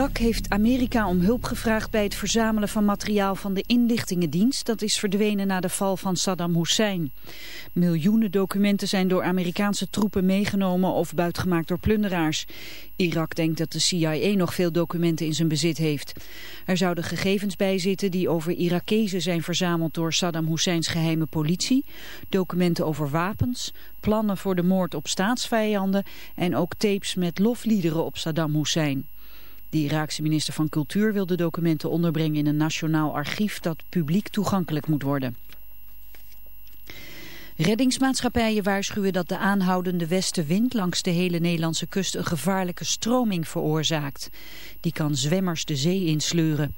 Irak heeft Amerika om hulp gevraagd bij het verzamelen van materiaal van de inlichtingendienst. Dat is verdwenen na de val van Saddam Hussein. Miljoenen documenten zijn door Amerikaanse troepen meegenomen of buitgemaakt door plunderaars. Irak denkt dat de CIA nog veel documenten in zijn bezit heeft. Er zouden gegevens bij zitten die over Irakezen zijn verzameld door Saddam Husseins geheime politie, documenten over wapens, plannen voor de moord op staatsvijanden en ook tapes met lofliederen op Saddam Hussein. De Iraakse minister van Cultuur wil de documenten onderbrengen in een nationaal archief dat publiek toegankelijk moet worden. Reddingsmaatschappijen waarschuwen dat de aanhoudende westenwind langs de hele Nederlandse kust een gevaarlijke stroming veroorzaakt. Die kan zwemmers de zee insleuren.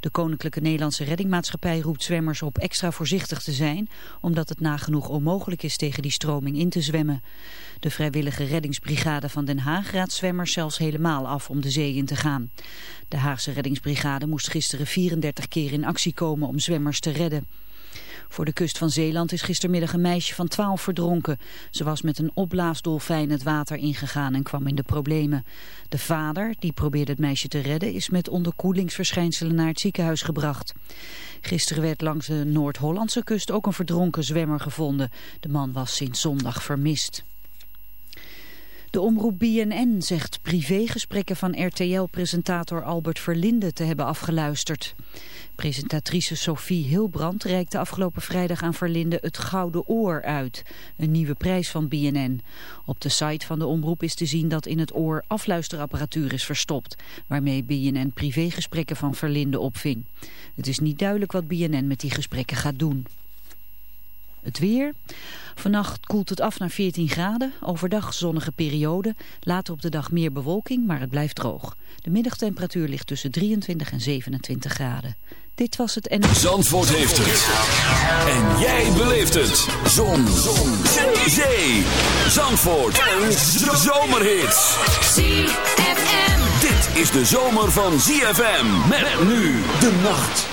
De Koninklijke Nederlandse Reddingmaatschappij roept zwemmers op extra voorzichtig te zijn, omdat het nagenoeg onmogelijk is tegen die stroming in te zwemmen. De vrijwillige reddingsbrigade van Den Haag raadt zwemmers zelfs helemaal af om de zee in te gaan. De Haagse reddingsbrigade moest gisteren 34 keer in actie komen om zwemmers te redden. Voor de kust van Zeeland is gistermiddag een meisje van 12 verdronken. Ze was met een opblaasdolfijn het water ingegaan en kwam in de problemen. De vader, die probeerde het meisje te redden, is met onderkoelingsverschijnselen naar het ziekenhuis gebracht. Gisteren werd langs de Noord-Hollandse kust ook een verdronken zwemmer gevonden. De man was sinds zondag vermist. De omroep BNN zegt privégesprekken van RTL-presentator Albert Verlinde te hebben afgeluisterd. Presentatrice Sophie Hilbrand reikte afgelopen vrijdag aan Verlinde het Gouden Oor uit. Een nieuwe prijs van BNN. Op de site van de omroep is te zien dat in het oor afluisterapparatuur is verstopt. Waarmee BNN privégesprekken van Verlinde opving. Het is niet duidelijk wat BNN met die gesprekken gaat doen. Het weer. Vannacht koelt het af naar 14 graden. Overdag zonnige periode. Later op de dag meer bewolking, maar het blijft droog. De middagtemperatuur ligt tussen 23 en 27 graden. Dit was het en... Zandvoort heeft het. En jij beleeft het. Zon. Zon. Zee. Zandvoort. Een zomerhit. ZFM. Dit is de zomer van ZFM. Met nu de nacht.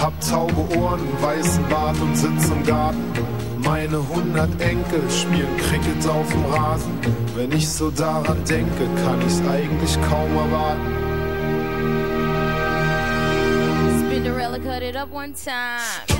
Hab taube Ohren, weißen Bart und sitz im Garten. Meine hundert Enkel spielen Cricket auf dem Rasen. Wenn ich so daran denke, kann ich's eigentlich kaum erwarten. Spinderella cut it up one time.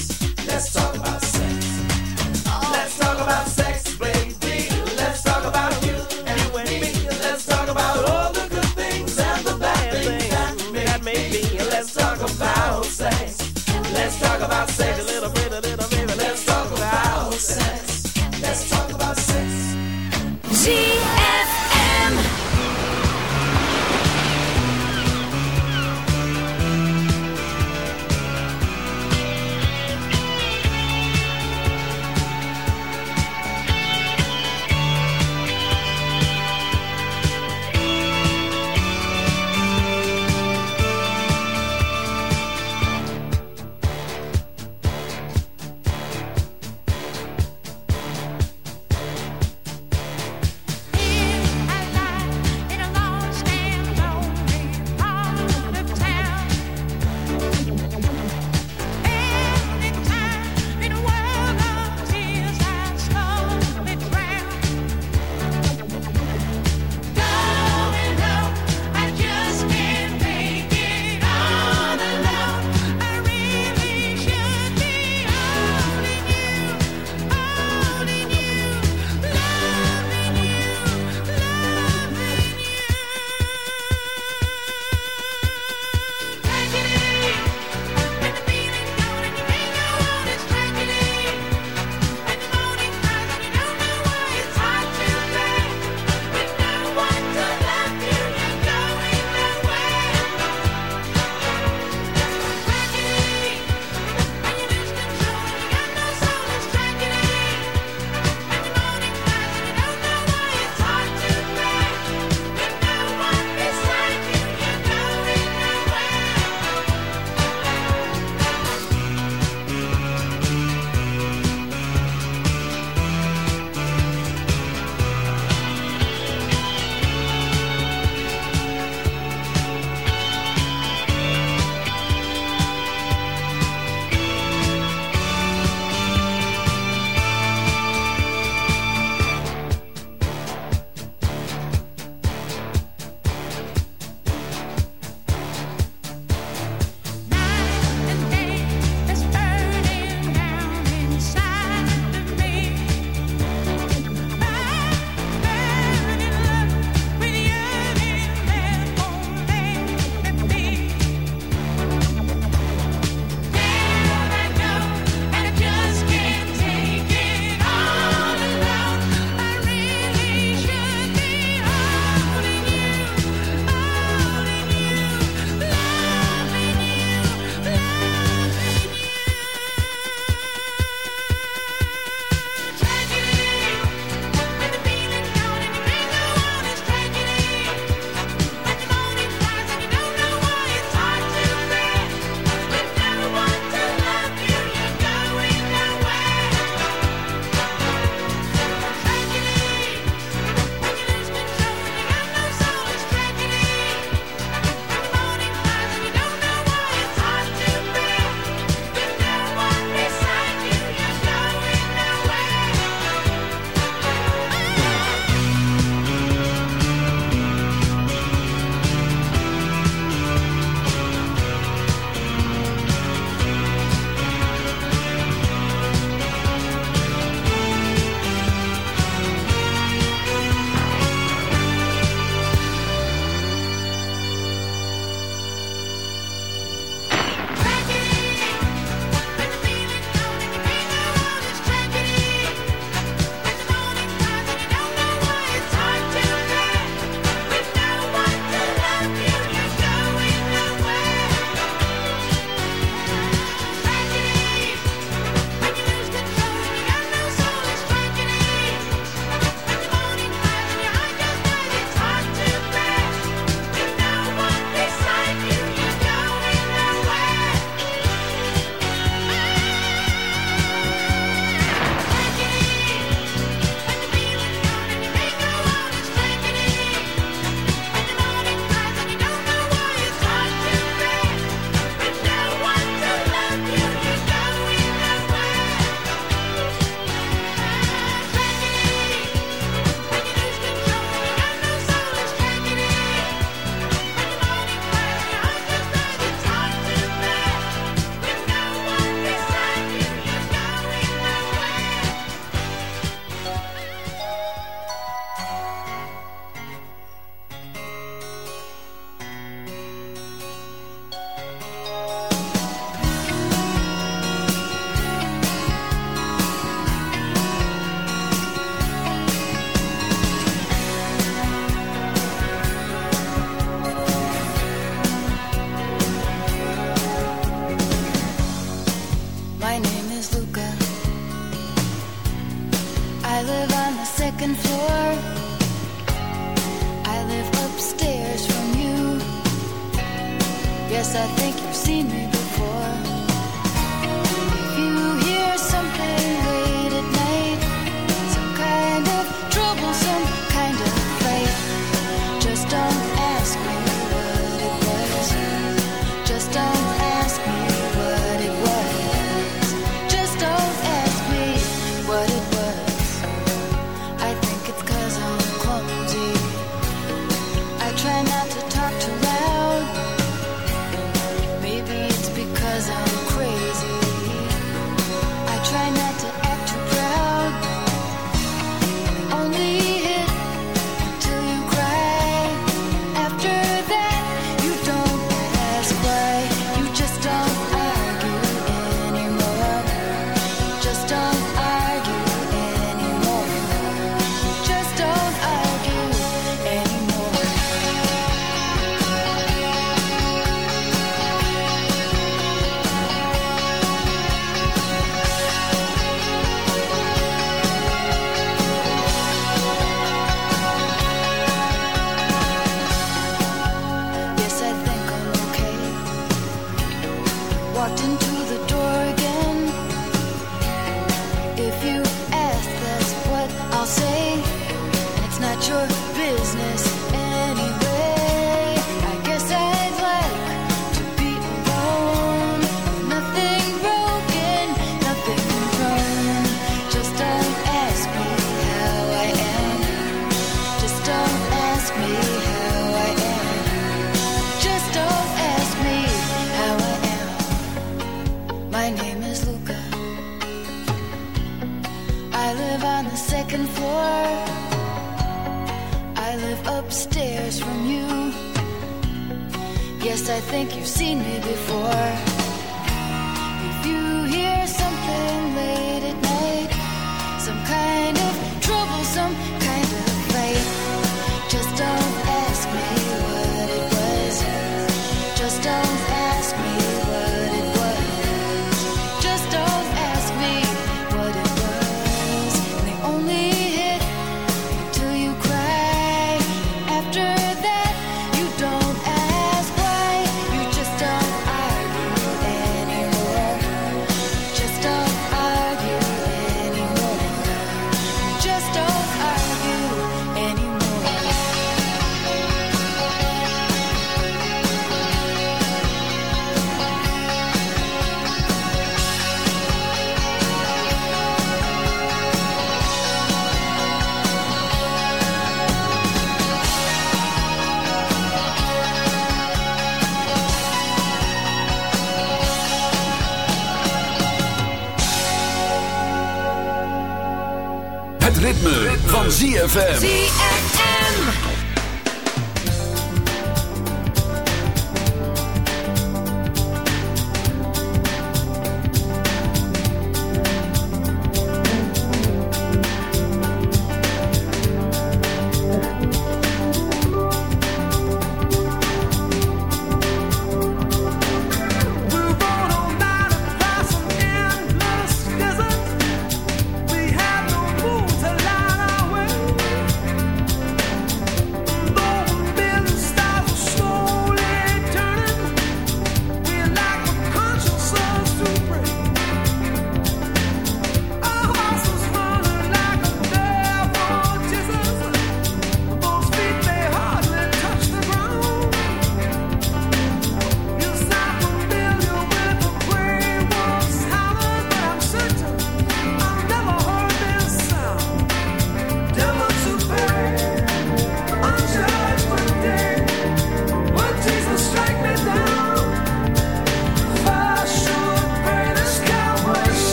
ZFM.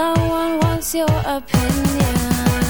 No one wants your opinion.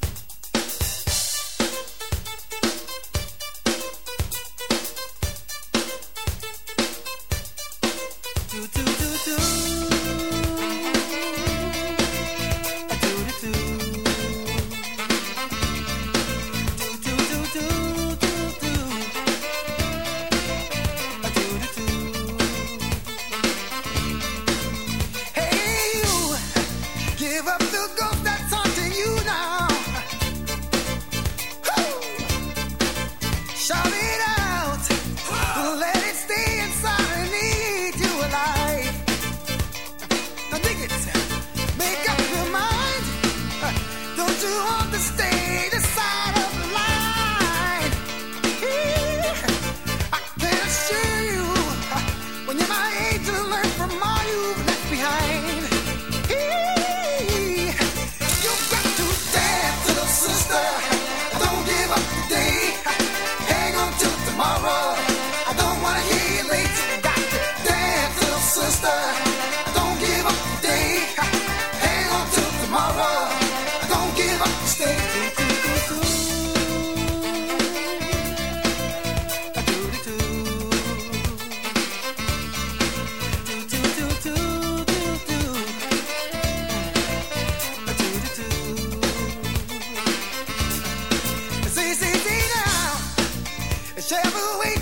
Every week.